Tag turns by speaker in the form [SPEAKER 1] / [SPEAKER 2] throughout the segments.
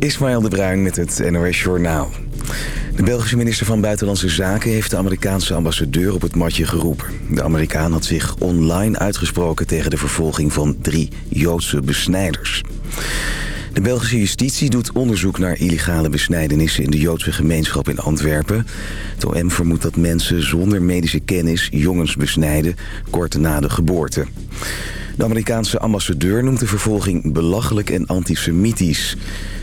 [SPEAKER 1] Ismaël de Bruin met het NOS Journaal. De Belgische minister van Buitenlandse Zaken heeft de Amerikaanse ambassadeur op het matje geroepen. De Amerikaan had zich online uitgesproken tegen de vervolging van drie Joodse besnijders. De Belgische justitie doet onderzoek naar illegale besnijdenissen in de Joodse gemeenschap in Antwerpen. Het OM vermoedt dat mensen zonder medische kennis jongens besnijden kort na de geboorte. De Amerikaanse ambassadeur noemt de vervolging belachelijk en antisemitisch.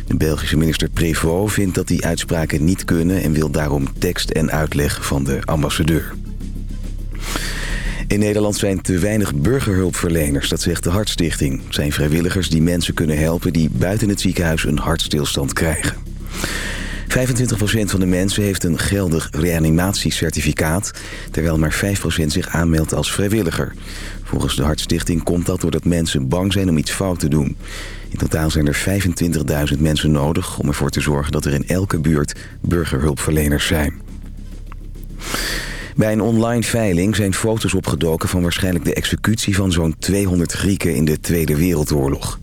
[SPEAKER 1] De Belgische minister Prévost vindt dat die uitspraken niet kunnen... en wil daarom tekst en uitleg van de ambassadeur. In Nederland zijn te weinig burgerhulpverleners, dat zegt de Hartstichting. Het zijn vrijwilligers die mensen kunnen helpen die buiten het ziekenhuis een hartstilstand krijgen. 25% van de mensen heeft een geldig reanimatiecertificaat... terwijl maar 5% zich aanmeldt als vrijwilliger. Volgens de Hartstichting komt dat doordat mensen bang zijn om iets fout te doen. In totaal zijn er 25.000 mensen nodig om ervoor te zorgen dat er in elke buurt burgerhulpverleners zijn. Bij een online veiling zijn foto's opgedoken van waarschijnlijk de executie van zo'n 200 Grieken in de Tweede Wereldoorlog.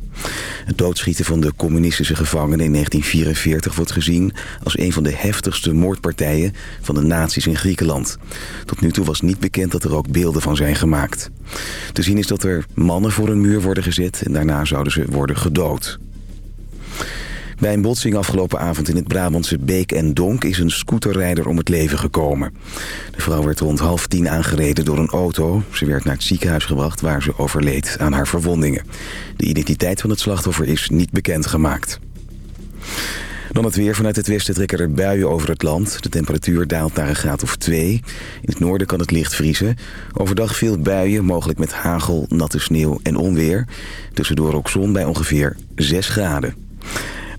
[SPEAKER 1] Het doodschieten van de communistische gevangenen in 1944 wordt gezien als een van de heftigste moordpartijen van de nazi's in Griekenland. Tot nu toe was niet bekend dat er ook beelden van zijn gemaakt. Te zien is dat er mannen voor een muur worden gezet en daarna zouden ze worden gedood. Bij een botsing afgelopen avond in het Brabantse Beek en Donk is een scooterrijder om het leven gekomen. De vrouw werd rond half tien aangereden door een auto. Ze werd naar het ziekenhuis gebracht waar ze overleed aan haar verwondingen. De identiteit van het slachtoffer is niet bekendgemaakt. Dan het weer. Vanuit het westen trekken er buien over het land. De temperatuur daalt naar een graad of 2. In het noorden kan het licht vriezen. Overdag veel buien, mogelijk met hagel, natte sneeuw en onweer. Tussendoor ook zon bij ongeveer 6 graden.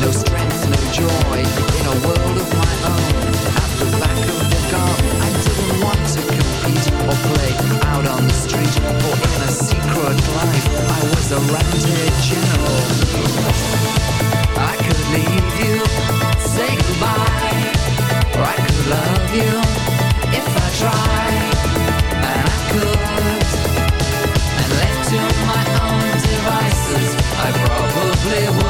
[SPEAKER 2] no strength, no joy in a world of my own. At the back of the car, I didn't want to compete or play out on the street or in a secret life. I was a rented general. I could leave you, say goodbye, or I could love you if I tried, and I could. And left to my own devices, I probably would.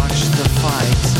[SPEAKER 3] watch
[SPEAKER 4] the fight.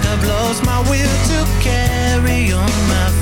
[SPEAKER 4] I've lost my will to carry on, my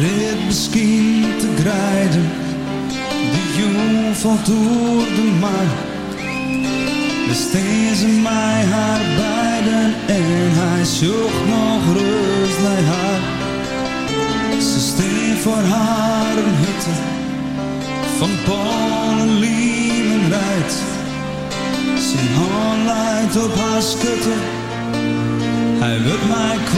[SPEAKER 5] Rit misschien te grijden. De jong valt door de mar. Besteed ze mij haar beiden en hij zocht nog rust naar haar. Ze steen voor haar een hutte van Polen, Liemen rijdt. Zijn hand leidt op haar schutte, hij wil mij heid.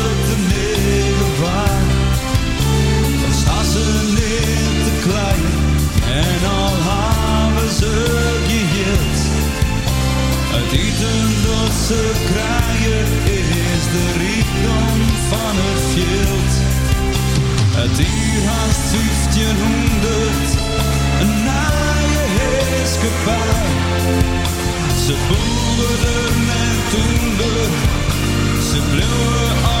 [SPEAKER 5] ze krijgen is de rijkdom van het veld. Het uur haast 1500, een naaie heerskepaar. Ze boerden en toender, ze bleven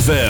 [SPEAKER 3] ZFM.